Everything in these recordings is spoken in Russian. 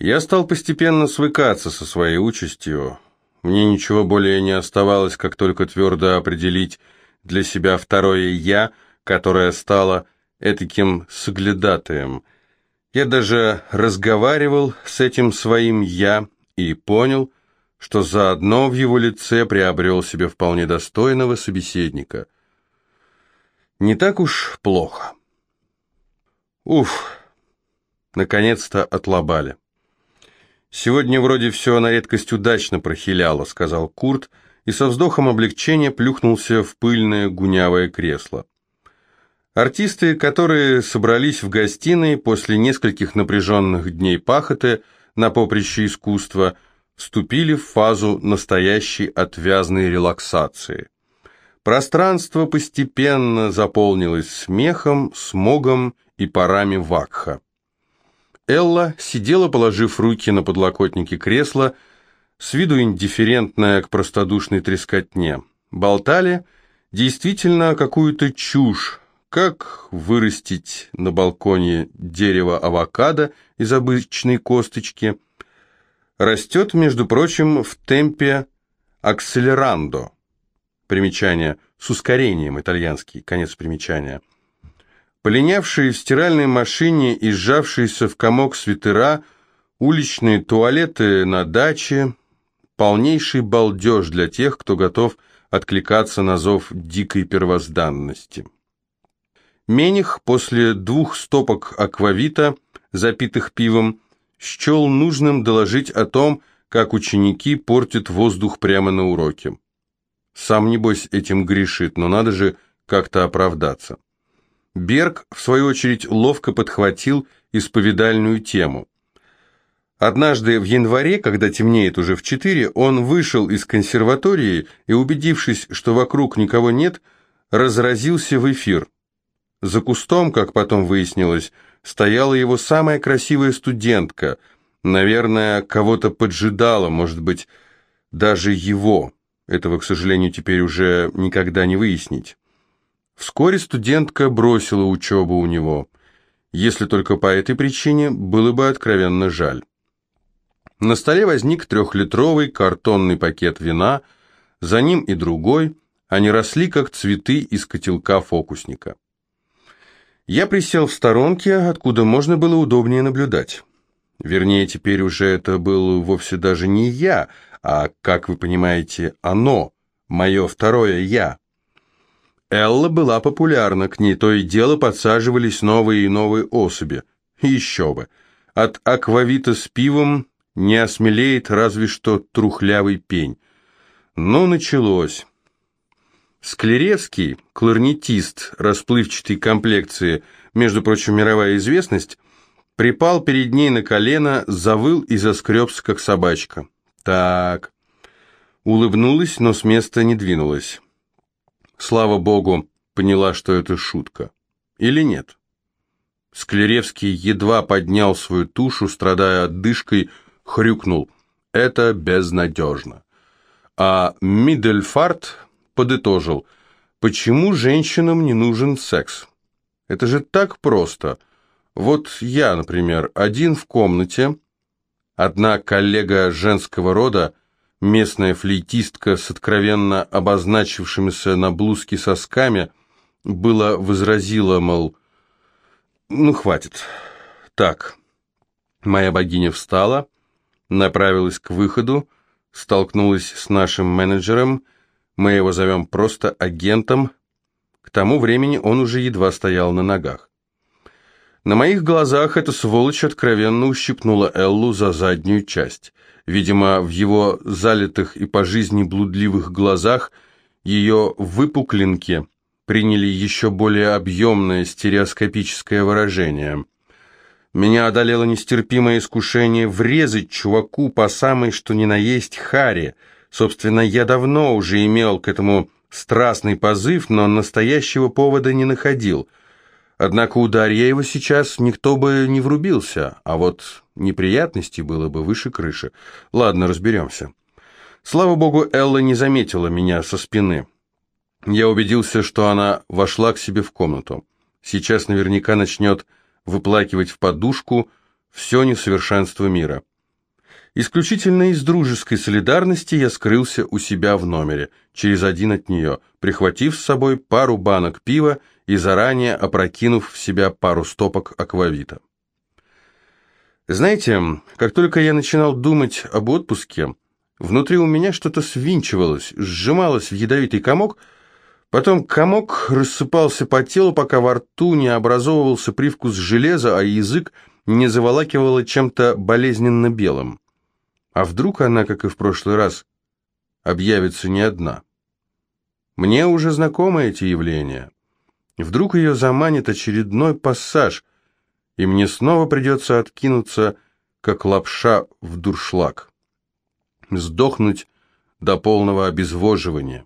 Я стал постепенно свыкаться со своей участью. Мне ничего более не оставалось, как только твердо определить для себя второе «я», которое стало этаким соглядатаем. Я даже разговаривал с этим своим «я» и понял, что заодно в его лице приобрел себе вполне достойного собеседника. Не так уж плохо. Уф, наконец-то отлобали. «Сегодня вроде все на редкость удачно прохиляло», — сказал Курт, и со вздохом облегчения плюхнулся в пыльное гунявое кресло. Артисты, которые собрались в гостиной после нескольких напряженных дней пахоты на поприще искусства, вступили в фазу настоящей отвязной релаксации. Пространство постепенно заполнилось смехом, смогом и парами вакха. Элла сидела, положив руки на подлокотники кресла, с виду индифферентная к простодушной трескотне. Болтали действительно какую-то чушь, как вырастить на балконе дерево авокадо из обычной косточки. Растет, между прочим, в темпе акселерандо. Примечание с ускорением итальянский, конец примечания – Полинявшие в стиральной машине и сжавшиеся в комок свитера, уличные туалеты на даче, полнейший балдеж для тех, кто готов откликаться на зов дикой первозданности. Мених после двух стопок аквавита, запитых пивом, счел нужным доложить о том, как ученики портят воздух прямо на уроке. Сам, небось, этим грешит, но надо же как-то оправдаться. Берг, в свою очередь, ловко подхватил исповедальную тему. Однажды в январе, когда темнеет уже в четыре, он вышел из консерватории и, убедившись, что вокруг никого нет, разразился в эфир. За кустом, как потом выяснилось, стояла его самая красивая студентка, наверное, кого-то поджидала, может быть, даже его. Этого, к сожалению, теперь уже никогда не выяснить. Вскоре студентка бросила учебу у него. Если только по этой причине, было бы откровенно жаль. На столе возник трехлитровый картонный пакет вина, за ним и другой, они росли, как цветы из котелка фокусника. Я присел в сторонке, откуда можно было удобнее наблюдать. Вернее, теперь уже это был вовсе даже не я, а, как вы понимаете, оно, мое второе «я». Элла была популярна, к ней то и дело подсаживались новые и новые особи. Еще бы. От аквавита с пивом не осмелеет разве что трухлявый пень. Но началось. Склеревский, кларнетист расплывчатой комплекции, между прочим, мировая известность, припал перед ней на колено, завыл и заскребся, как собачка. Так. Улыбнулась, но с места не двинулась. Слава богу, поняла, что это шутка. Или нет? Склеревский едва поднял свою тушу, страдая отдышкой, хрюкнул. Это безнадежно. А Мидельфарт подытожил. Почему женщинам не нужен секс? Это же так просто. Вот я, например, один в комнате, одна коллега женского рода – местная флейтистка с откровенно обозначившимися на блузке сосками было возразила, мол, ну хватит. Так, моя богиня встала, направилась к выходу, столкнулась с нашим менеджером, мы его зовем просто агентом, к тому времени он уже едва стоял на ногах. На моих глазах эта сволочь откровенно ущипнула Эллу за заднюю часть. Видимо, в его залитых и по жизни блудливых глазах ее выпуклинки приняли еще более объемное стереоскопическое выражение. Меня одолело нестерпимое искушение врезать чуваку по самой что ни на есть харе. Собственно, я давно уже имел к этому страстный позыв, но настоящего повода не находил – Однако ударь я его сейчас, никто бы не врубился, а вот неприятностей было бы выше крыши. Ладно, разберемся. Слава богу, Элла не заметила меня со спины. Я убедился, что она вошла к себе в комнату. Сейчас наверняка начнет выплакивать в подушку, все несовершенство мира. Исключительно из дружеской солидарности я скрылся у себя в номере, через один от нее, прихватив с собой пару банок пива и заранее опрокинув в себя пару стопок аквавита. Знаете, как только я начинал думать об отпуске, внутри у меня что-то свинчивалось, сжималось в ядовитый комок, потом комок рассыпался по телу, пока во рту не образовывался привкус железа, а язык не заволакивало чем-то болезненно белым. А вдруг она, как и в прошлый раз, объявится не одна? Мне уже знакомы эти явления. Вдруг ее заманит очередной пассаж, и мне снова придется откинуться, как лапша в дуршлаг. Сдохнуть до полного обезвоживания.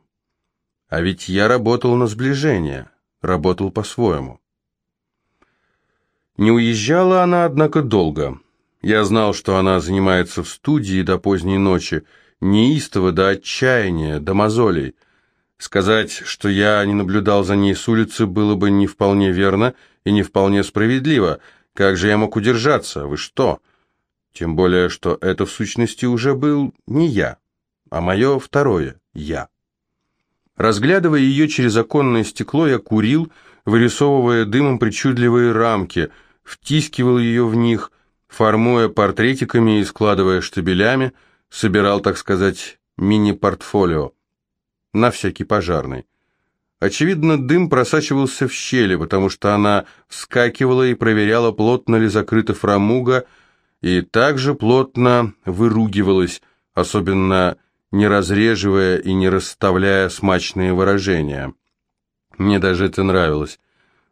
А ведь я работал на сближение, работал по-своему. Не уезжала она, однако, долго. Я знал, что она занимается в студии до поздней ночи, неистово до отчаяния, до мозолей. Сказать, что я не наблюдал за ней с улицы, было бы не вполне верно и не вполне справедливо. Как же я мог удержаться? Вы что? Тем более, что это в сущности уже был не я, а мое второе «я». Разглядывая ее через оконное стекло, я курил, вырисовывая дымом причудливые рамки, втискивал ее в них – формуя портретиками и складывая штабелями, собирал, так сказать, мини-портфолио. На всякий пожарный. Очевидно, дым просачивался в щели, потому что она вскакивала и проверяла, плотно ли закрыта фрамуга, и также плотно выругивалась, особенно не разреживая и не расставляя смачные выражения. Мне даже это нравилось.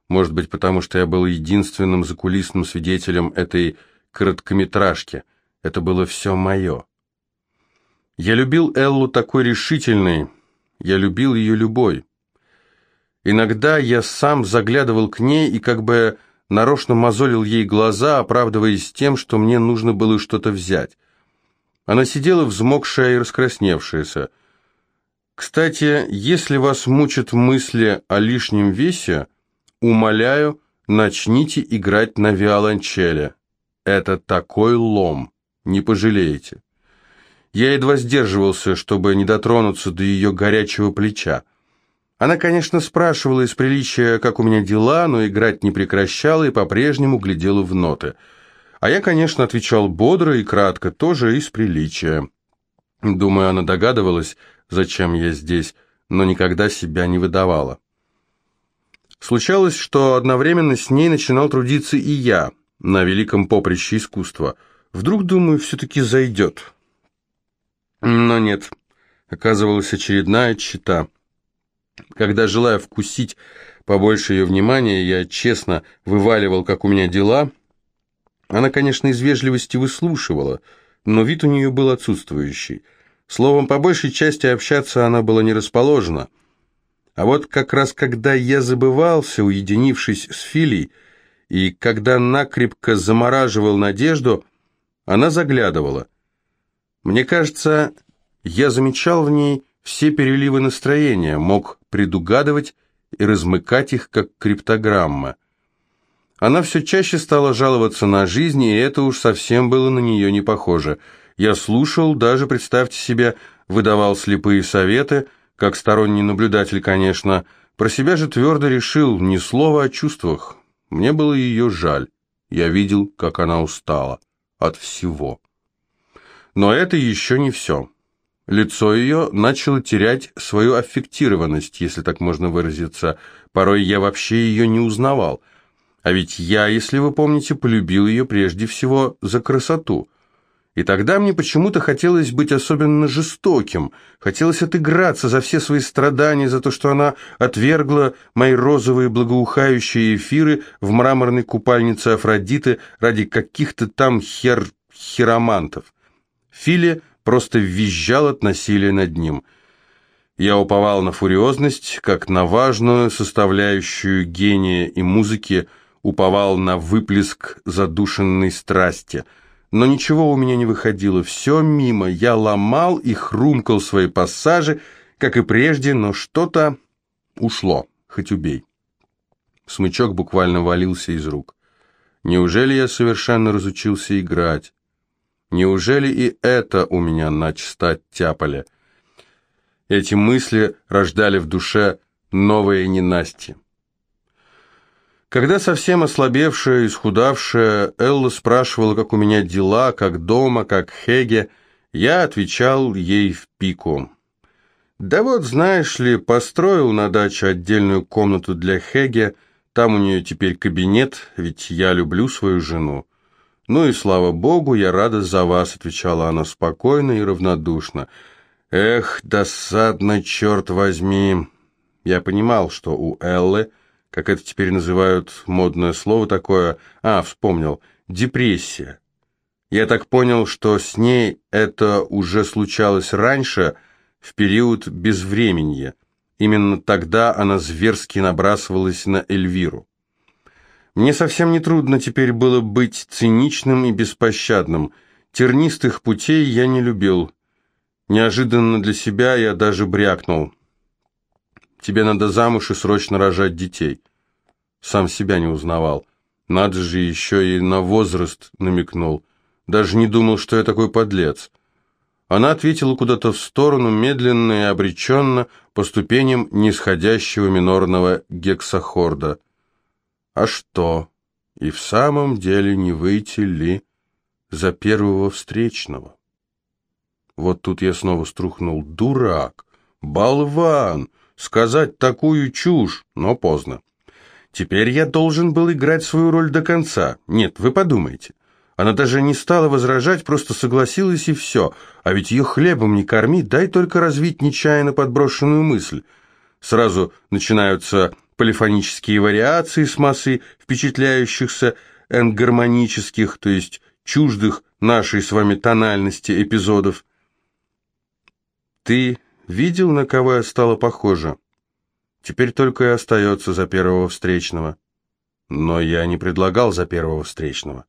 Может быть, потому что я был единственным закулисным свидетелем этой короткометражке. Это было все мое. Я любил Эллу такой решительной, я любил ее любой. Иногда я сам заглядывал к ней и как бы нарочно мозолил ей глаза, оправдываясь тем, что мне нужно было что-то взять. Она сидела взмокшая и раскрасневшаяся. Кстати, если вас мучат мысли о лишнем весе, умоляю, начните играть на виолончели. Это такой лом, не пожалеете. Я едва сдерживался, чтобы не дотронуться до ее горячего плеча. Она, конечно, спрашивала из приличия, как у меня дела, но играть не прекращала и по-прежнему глядела в ноты. А я, конечно, отвечал бодро и кратко, тоже из приличия. Думаю, она догадывалась, зачем я здесь, но никогда себя не выдавала. Случалось, что одновременно с ней начинал трудиться и я – на великом поприще искусства. Вдруг, думаю, все-таки зайдет. Но нет, оказывалась очередная чита. Когда, желая вкусить побольше ее внимания, я честно вываливал, как у меня дела, она, конечно, из вежливости выслушивала, но вид у нее был отсутствующий. Словом, по большей части общаться она была не расположена. А вот как раз когда я забывался, уединившись с Филей, и когда накрепко замораживал надежду, она заглядывала. Мне кажется, я замечал в ней все переливы настроения, мог предугадывать и размыкать их, как криптограмма. Она все чаще стала жаловаться на жизнь, и это уж совсем было на нее не похоже. Я слушал, даже, представьте себе, выдавал слепые советы, как сторонний наблюдатель, конечно. Про себя же твердо решил, ни слова о чувствах, мне было ее жаль. Я видел, как она устала. От всего. Но это еще не все. Лицо ее начало терять свою аффектированность, если так можно выразиться. Порой я вообще ее не узнавал. А ведь я, если вы помните, полюбил ее прежде всего за красоту – и тогда мне почему-то хотелось быть особенно жестоким, хотелось отыграться за все свои страдания, за то, что она отвергла мои розовые благоухающие эфиры в мраморной купальнице Афродиты ради каких-то там хер... хиромантов. Филе просто визжал от насилия над ним. Я уповал на фуриозность, как на важную составляющую гения и музыки, уповал на выплеск задушенной страсти – но ничего у меня не выходило, все мимо, я ломал и хрумкал свои пассажи, как и прежде, но что-то ушло, хоть убей. Смычок буквально валился из рук. Неужели я совершенно разучился играть? Неужели и это у меня начисто оттяпали? Эти мысли рождали в душе новые ненасти. Когда совсем ослабевшая, исхудавшая, Элла спрашивала, как у меня дела, как дома, как Хеге, я отвечал ей в пику. Да вот, знаешь ли, построил на даче отдельную комнату для Хеге, там у нее теперь кабинет, ведь я люблю свою жену. Ну и слава богу, я рада за вас, отвечала она спокойно и равнодушно. Эх, досадно, черт возьми. Я понимал, что у Эллы, как это теперь называют, модное слово такое, а, вспомнил, депрессия. Я так понял, что с ней это уже случалось раньше, в период безвременья. Именно тогда она зверски набрасывалась на Эльвиру. Мне совсем не трудно теперь было быть циничным и беспощадным. Тернистых путей я не любил. Неожиданно для себя я даже брякнул. Тебе надо замуж и срочно рожать детей. Сам себя не узнавал. Надо же еще и на возраст намекнул. Даже не думал, что я такой подлец. Она ответила куда-то в сторону, медленно и обреченно, по ступеням нисходящего минорного гексахорда. А что, и в самом деле не выйти ли за первого встречного? Вот тут я снова струхнул. Дурак! Болван! Сказать такую чушь, но поздно. Теперь я должен был играть свою роль до конца. Нет, вы подумайте. Она даже не стала возражать, просто согласилась и все. А ведь ее хлебом не корми, дай только развить нечаянно подброшенную мысль. Сразу начинаются полифонические вариации с массой впечатляющихся энгармонических, то есть чуждых нашей с вами тональности эпизодов. Ты видел, на кого я стала похожа? Теперь только и остается за первого встречного. Но я не предлагал за первого встречного.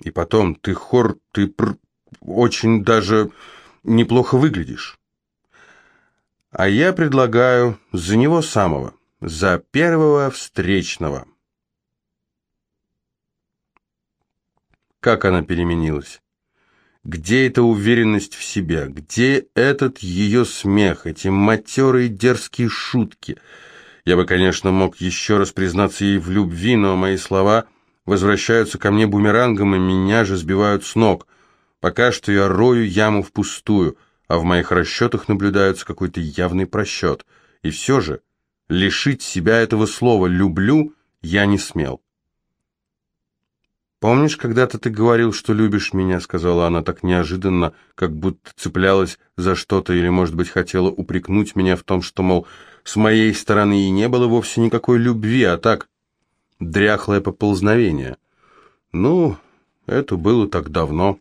И потом, ты хор, ты пр... очень даже неплохо выглядишь. А я предлагаю за него самого, за первого встречного. Как она переменилась? Где эта уверенность в себе? Где этот ее смех, эти матерые дерзкие шутки? Я бы, конечно, мог еще раз признаться ей в любви, но мои слова возвращаются ко мне бумерангом, и меня же сбивают с ног. Пока что я рою яму впустую, а в моих расчетах наблюдается какой-то явный просчет. И все же лишить себя этого слова «люблю» я не смел. «Помнишь, когда-то ты говорил, что любишь меня?» — сказала она так неожиданно, как будто цеплялась за что-то или, может быть, хотела упрекнуть меня в том, что, мол, с моей стороны и не было вовсе никакой любви, а так дряхлое поползновение. Ну, это было так давно.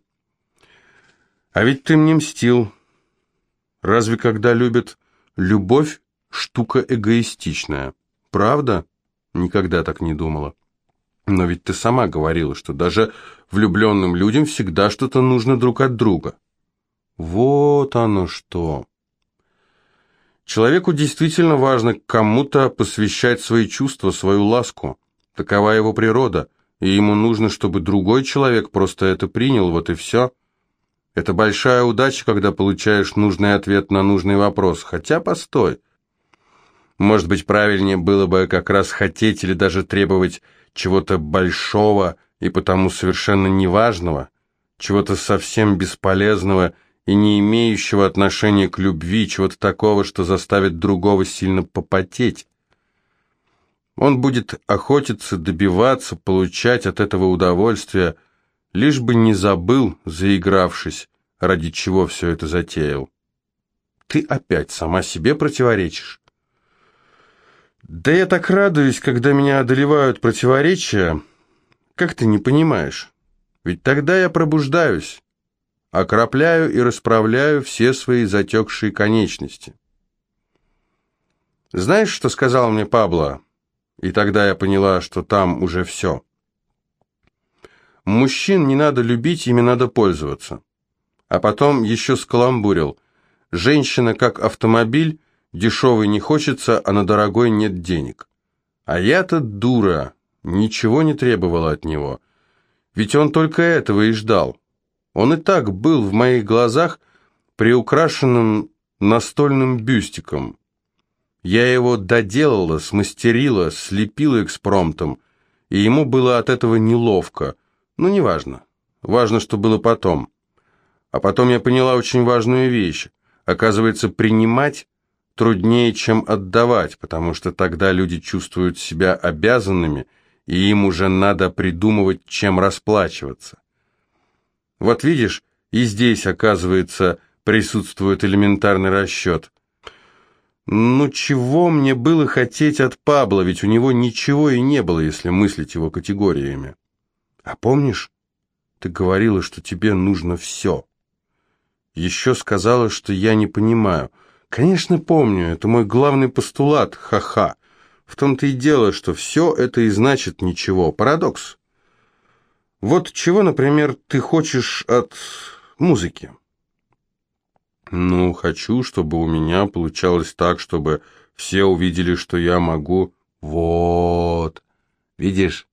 А ведь ты мне мстил. Разве когда любят любовь штука эгоистичная? Правда? Никогда так не думала. Но ведь ты сама говорила, что даже влюбленным людям всегда что-то нужно друг от друга. Вот оно что. Человеку действительно важно кому-то посвящать свои чувства, свою ласку. Такова его природа, и ему нужно, чтобы другой человек просто это принял, вот и все. Это большая удача, когда получаешь нужный ответ на нужный вопрос. Хотя, постой. Может быть, правильнее было бы как раз хотеть или даже требовать чего-то большого и потому совершенно неважного, чего-то совсем бесполезного и не имеющего отношения к любви, чего-то такого, что заставит другого сильно попотеть. Он будет охотиться, добиваться, получать от этого удовольствие, лишь бы не забыл, заигравшись, ради чего все это затеял. Ты опять сама себе противоречишь. Да я так радуюсь, когда меня одолевают противоречия. Как ты не понимаешь? Ведь тогда я пробуждаюсь, окропляю и расправляю все свои затекшие конечности. Знаешь, что сказал мне Пабло? И тогда я поняла, что там уже все. Мужчин не надо любить, ими надо пользоваться. А потом еще скаламбурил. Женщина как автомобиль, дешевый не хочется, а на дорогой нет денег. А я-то дура, ничего не требовала от него – Ведь он только этого и ждал. Он и так был в моих глазах приукрашенным настольным бюстиком. Я его доделала, смастерила, слепила экспромтом, и ему было от этого неловко. Ну, неважно. Важно, что было потом. А потом я поняла очень важную вещь. Оказывается, принимать труднее, чем отдавать, потому что тогда люди чувствуют себя обязанными, и им уже надо придумывать, чем расплачиваться. Вот видишь, и здесь, оказывается, присутствует элементарный расчет. Ну чего мне было хотеть от Пабла, ведь у него ничего и не было, если мыслить его категориями. А помнишь, ты говорила, что тебе нужно все. Еще сказала, что я не понимаю. Конечно, помню, это мой главный постулат, ха-ха. В том-то и дело, что все это и значит ничего. Парадокс. Вот чего, например, ты хочешь от музыки? Ну, хочу, чтобы у меня получалось так, чтобы все увидели, что я могу. Вот. Видишь,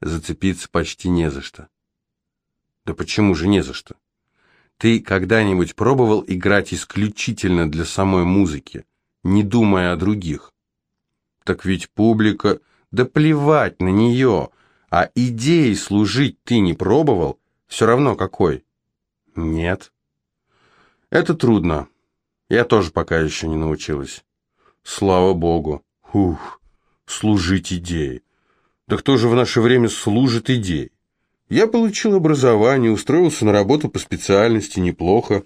зацепиться почти не за что. Да почему же не за что? Ты когда-нибудь пробовал играть исключительно для самой музыки, не думая о других? Так ведь публика... Да плевать на нее. А идеей служить ты не пробовал? Все равно какой? Нет. Это трудно. Я тоже пока еще не научилась. Слава богу. Ух, служить идее. Да кто же в наше время служит идее? Я получил образование, устроился на работу по специальности неплохо.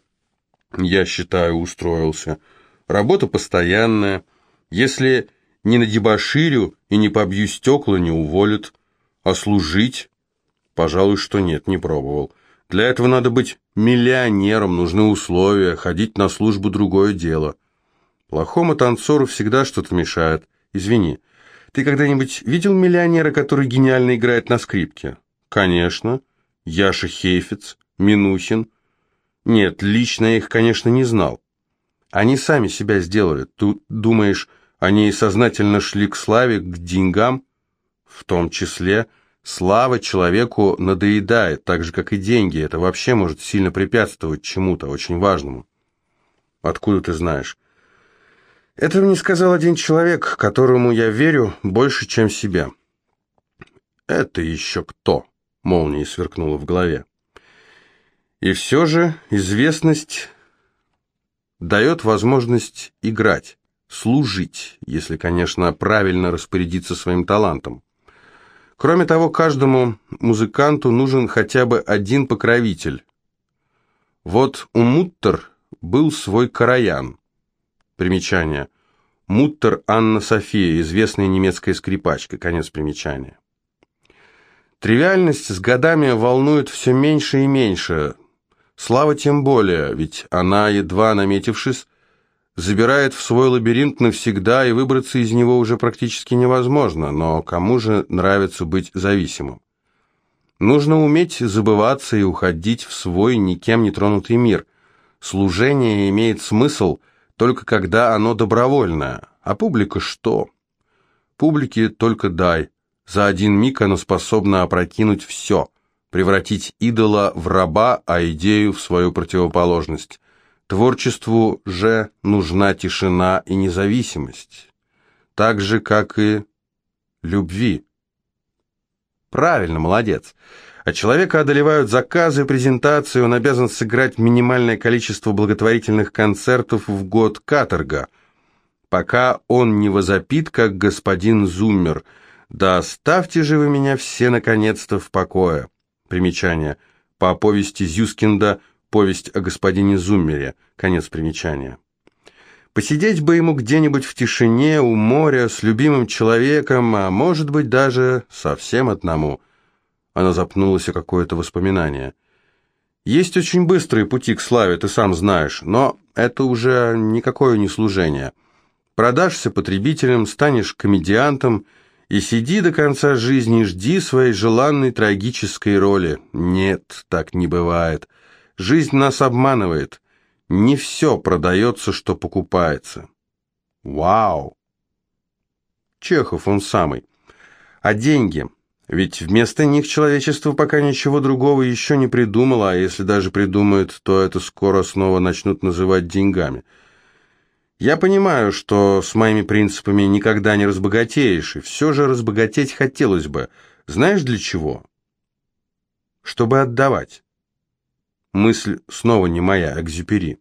Я считаю, устроился. Работа постоянная. Если не на дебоширю и не побью стекла, не уволят. А служить? Пожалуй, что нет, не пробовал. Для этого надо быть миллионером, нужны условия, ходить на службу другое дело. Плохому танцору всегда что-то мешает. Извини, ты когда-нибудь видел миллионера, который гениально играет на скрипке? Конечно. Яша Хейфиц, Минухин. Нет, лично я их, конечно, не знал. Они сами себя сделали. Ты думаешь, они сознательно шли к славе, к деньгам? В том числе... Слава человеку надоедает, так же, как и деньги. Это вообще может сильно препятствовать чему-то очень важному. Откуда ты знаешь? Это мне сказал один человек, которому я верю больше, чем себе. Это еще кто? Молнией сверкнула в голове. И все же известность дает возможность играть, служить, если, конечно, правильно распорядиться своим талантом. Кроме того, каждому музыканту нужен хотя бы один покровитель. Вот у Муттер был свой Караян. Примечание. Муттер Анна София, известная немецкая скрипачка. Конец примечания. Тривиальность с годами волнует все меньше и меньше. Слава тем более, ведь она, едва наметившись, забирает в свой лабиринт навсегда, и выбраться из него уже практически невозможно, но кому же нравится быть зависимым? Нужно уметь забываться и уходить в свой никем не тронутый мир. Служение имеет смысл только когда оно добровольное, а публика что? Публике только дай. За один миг оно способно опрокинуть все, превратить идола в раба, а идею в свою противоположность. Творчеству же нужна тишина и независимость, так же, как и любви. Правильно, молодец. А человека одолевают заказы, презентации, он обязан сыграть минимальное количество благотворительных концертов в год каторга, пока он не возопит, как господин Зуммер. «Да оставьте же вы меня все, наконец-то, в покое». Примечание. По повести Зюскинда Повесть о господине Зуммере. Конец примечания. Посидеть бы ему где-нибудь в тишине, у моря, с любимым человеком, а может быть даже совсем одному. Она запнулась о какое-то воспоминание. Есть очень быстрые пути к славе, ты сам знаешь, но это уже никакое не служение. Продашься потребителем, станешь комедиантом и сиди до конца жизни, жди своей желанной трагической роли. Нет, так не бывает. Жизнь нас обманывает. Не все продается, что покупается. Вау! Чехов он самый. А деньги? Ведь вместо них человечество пока ничего другого еще не придумало, а если даже придумает, то это скоро снова начнут называть деньгами. Я понимаю, что с моими принципами никогда не разбогатеешь, и все же разбогатеть хотелось бы. Знаешь для чего? Чтобы отдавать. Мысль снова не моя, а Экзюпери.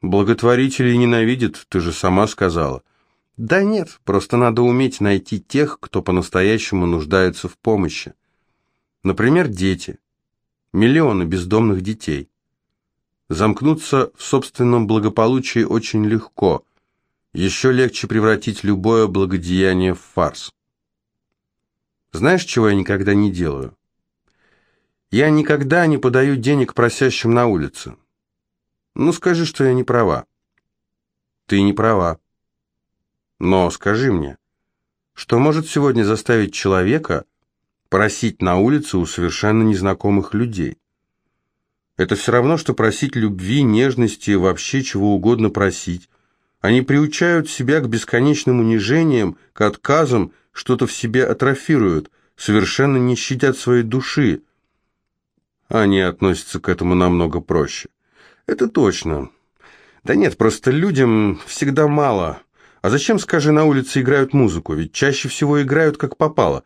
Благотворителей ненавидят, ты же сама сказала. Да нет, просто надо уметь найти тех, кто по-настоящему нуждается в помощи. Например, дети. Миллионы бездомных детей. Замкнуться в собственном благополучии очень легко. Еще легче превратить любое благодеяние в фарс. Знаешь, чего я никогда не делаю? Я никогда не подаю денег просящим на улице. Ну, скажи, что я не права. Ты не права. Но скажи мне, что может сегодня заставить человека просить на улице у совершенно незнакомых людей? Это все равно, что просить любви, нежности, вообще чего угодно просить. Они приучают себя к бесконечным унижениям, к отказам, что-то в себе атрофируют, совершенно не щадят своей души. Они относятся к этому намного проще. Это точно. Да нет, просто людям всегда мало. А зачем, скажи, на улице играют музыку? Ведь чаще всего играют как попало.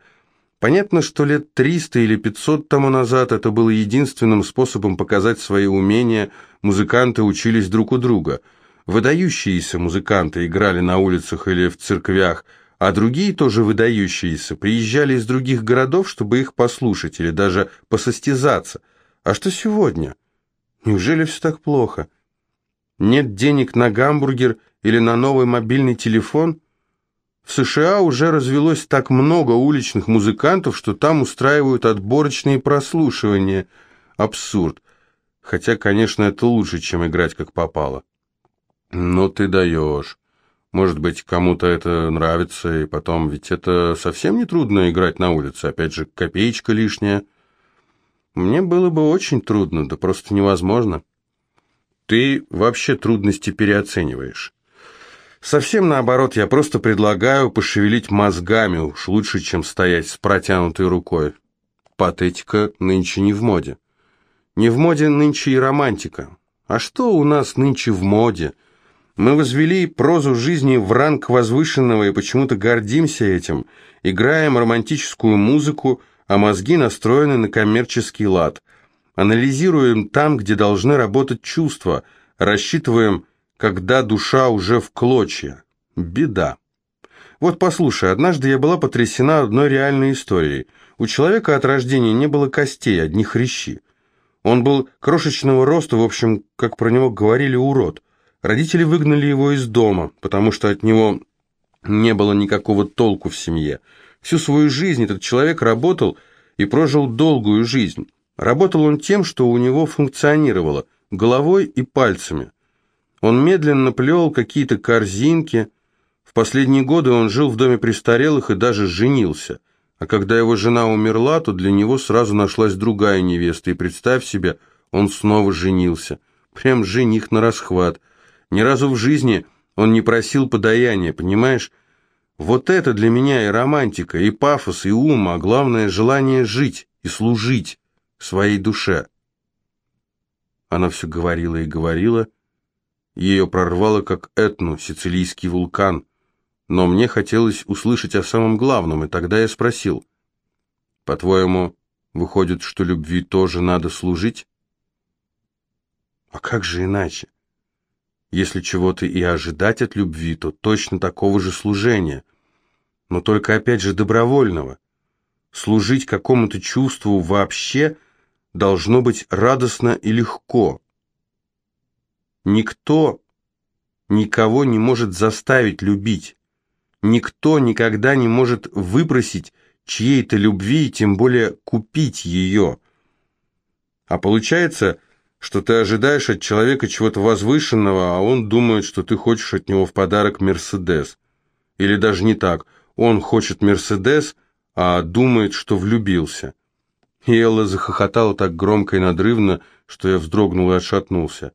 Понятно, что лет 300 или 500 тому назад это было единственным способом показать свои умения. Музыканты учились друг у друга. Выдающиеся музыканты играли на улицах или в церквях, а другие, тоже выдающиеся, приезжали из других городов, чтобы их послушать или даже посостязаться. А что сегодня? Неужели все так плохо? Нет денег на гамбургер или на новый мобильный телефон? В США уже развелось так много уличных музыкантов, что там устраивают отборочные прослушивания. Абсурд. Хотя, конечно, это лучше, чем играть как попало. Ну ты даешь. Может быть, кому-то это нравится, и потом, ведь это совсем не трудно играть на улице, опять же, копеечка лишняя. Мне было бы очень трудно, да просто невозможно. Ты вообще трудности переоцениваешь. Совсем наоборот, я просто предлагаю пошевелить мозгами, уж лучше, чем стоять с протянутой рукой. Патетика нынче не в моде. Не в моде нынче и романтика. А что у нас нынче в моде? Мы возвели прозу жизни в ранг возвышенного и почему-то гордимся этим. Играем романтическую музыку, а мозги настроены на коммерческий лад. Анализируем там, где должны работать чувства, рассчитываем когда душа уже в клочья. Беда. Вот послушай, однажды я была потрясена одной реальной историей. У человека от рождения не было костей, одни хрящи. Он был крошечного роста, в общем, как про него говорили, урод. Родители выгнали его из дома, потому что от него не было никакого толку в семье. Всю свою жизнь этот человек работал и прожил долгую жизнь. Работал он тем, что у него функционировало, головой и пальцами. Он медленно плел какие-то корзинки. В последние годы он жил в доме престарелых и даже женился. А когда его жена умерла, то для него сразу нашлась другая невеста, и, представь себе, он снова женился. Прям жених на расхват. Ни разу в жизни он не просил подаяния, понимаешь? Вот это для меня и романтика, и пафос, и ум, а главное желание жить и служить своей душе. Она все говорила и говорила, ее прорвало, как этну, сицилийский вулкан. Но мне хотелось услышать о самом главном, и тогда я спросил, «По-твоему, выходит, что любви тоже надо служить?» «А как же иначе? Если чего-то и ожидать от любви, то точно такого же служения, но только опять же добровольного. Служить какому-то чувству вообще должно быть радостно и легко». Никто никого не может заставить любить. Никто никогда не может выпросить чьей-то любви тем более купить ее. А получается, что ты ожидаешь от человека чего-то возвышенного, а он думает, что ты хочешь от него в подарок Мерседес. Или даже не так, он хочет Мерседес, а думает, что влюбился. И Элла захохотала так громко и надрывно, что я вздрогнул и отшатнулся.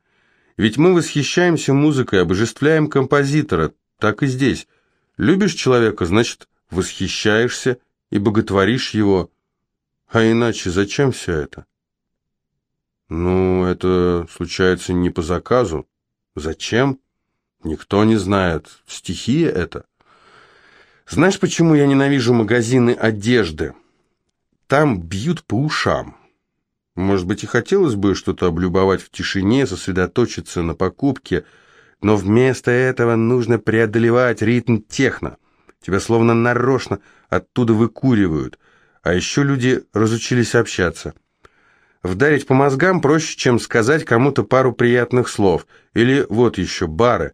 Ведь мы восхищаемся музыкой, обожествляем композитора, так и здесь. Любишь человека, значит, восхищаешься и боготворишь его. А иначе зачем все это? Ну, это случается не по заказу. Зачем? Никто не знает. Стихия это. Знаешь, почему я ненавижу магазины одежды? Там бьют по ушам. Может быть, и хотелось бы что-то облюбовать в тишине, сосредоточиться на покупке, но вместо этого нужно преодолевать ритм техно. Тебя словно нарочно оттуда выкуривают. А еще люди разучились общаться. Вдарить по мозгам проще, чем сказать кому-то пару приятных слов. Или вот еще, бары.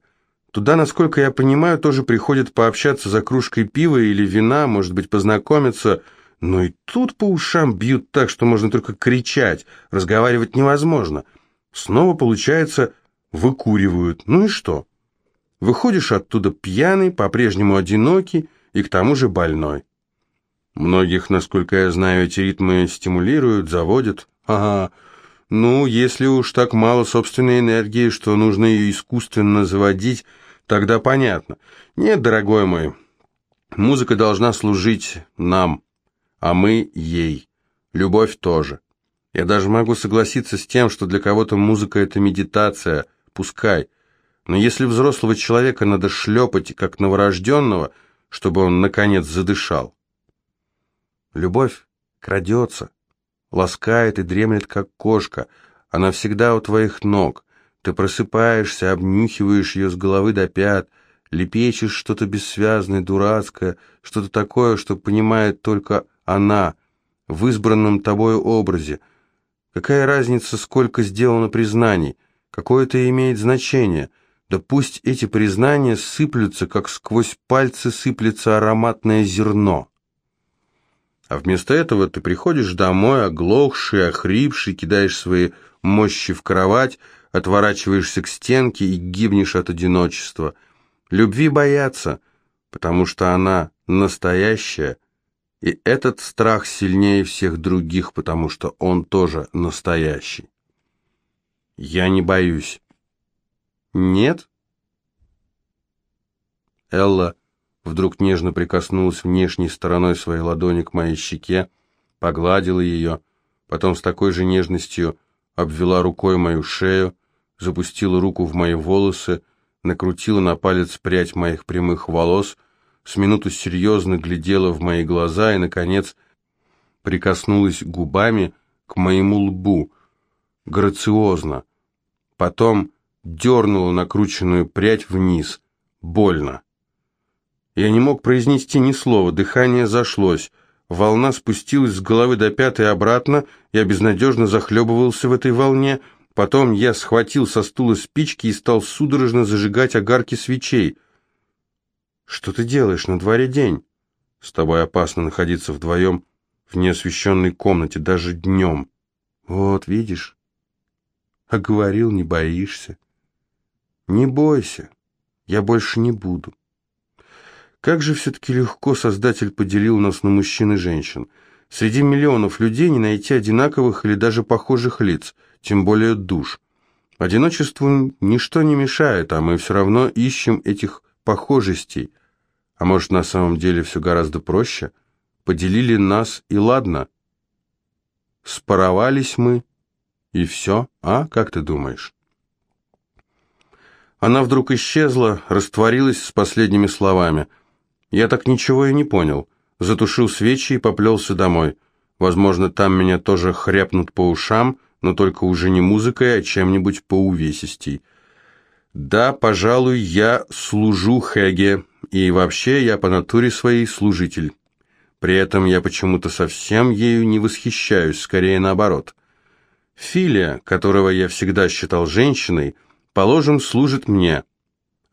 Туда, насколько я понимаю, тоже приходят пообщаться за кружкой пива или вина, может быть, познакомиться. Но и тут по ушам бьют так, что можно только кричать, разговаривать невозможно. Снова, получается, выкуривают. Ну и что? Выходишь оттуда пьяный, по-прежнему одинокий и к тому же больной. Многих, насколько я знаю, эти ритмы стимулируют, заводят. Ага, ну, если уж так мало собственной энергии, что нужно ее искусственно заводить, тогда понятно. Нет, дорогой мой, музыка должна служить нам, а мы ей. Любовь тоже. Я даже могу согласиться с тем, что для кого-то музыка – это медитация, пускай. Но если взрослого человека надо шлепать, как новорожденного, чтобы он, наконец, задышал. Любовь крадется, ласкает и дремлет, как кошка. Она всегда у твоих ног. Ты просыпаешься, обнюхиваешь ее с головы до пят, лепечешь что-то бессвязное, дурацкое, что-то такое, что понимает только она, в избранном тобой образе. Какая разница, сколько сделано признаний? Какое это имеет значение? Да пусть эти признания сыплются, как сквозь пальцы сыплется ароматное зерно. А вместо этого ты приходишь домой, оглохший, охрипший, кидаешь свои мощи в кровать, отворачиваешься к стенке и гибнешь от одиночества. Любви боятся, потому что она настоящая, и этот страх сильнее всех других, потому что он тоже настоящий. Я не боюсь. Нет? Элла вдруг нежно прикоснулась внешней стороной своей ладони к моей щеке, погладила ее, потом с такой же нежностью обвела рукой мою шею, запустила руку в мои волосы, накрутила на палец прядь моих прямых волос, с минуту серьезно глядела в мои глаза и, наконец, прикоснулась губами к моему лбу, грациозно. Потом дернула накрученную прядь вниз, больно. Я не мог произнести ни слова, дыхание зашлось. Волна спустилась с головы до пят и обратно, я безнадежно захлебывался в этой волне. Потом я схватил со стула спички и стал судорожно зажигать огарки свечей. «Что ты делаешь? На дворе день. С тобой опасно находиться вдвоем в неосвещенной комнате, даже днем. Вот, видишь? А говорил, не боишься. Не бойся, я больше не буду». Как же все-таки легко Создатель поделил нас на мужчин и женщин. Среди миллионов людей не найти одинаковых или даже похожих лиц, тем более душ. Одиночеству ничто не мешает, а мы все равно ищем этих похожестей. А может, на самом деле все гораздо проще? Поделили нас, и ладно. Споровались мы, и все, а? Как ты думаешь? Она вдруг исчезла, растворилась с последними словами – я так ничего и не понял. Затушил свечи и поплелся домой. Возможно, там меня тоже хряпнут по ушам, но только уже не музыкой, а чем-нибудь поувесистей. Да, пожалуй, я служу Хэге, и вообще я по натуре своей служитель. При этом я почему-то совсем ею не восхищаюсь, скорее наоборот. Филия, которого я всегда считал женщиной, положим, служит мне –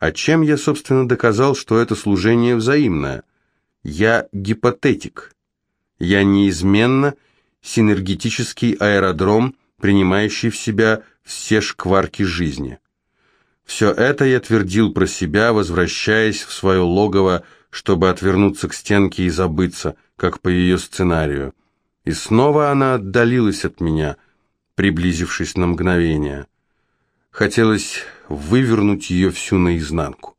а чем я, собственно, доказал, что это служение взаимное? Я гипотетик. Я неизменно синергетический аэродром, принимающий в себя все шкварки жизни. Все это я твердил про себя, возвращаясь в свое логово, чтобы отвернуться к стенке и забыться, как по ее сценарию. И снова она отдалилась от меня, приблизившись на мгновение. Хотелось вывернуть ее всю наизнанку.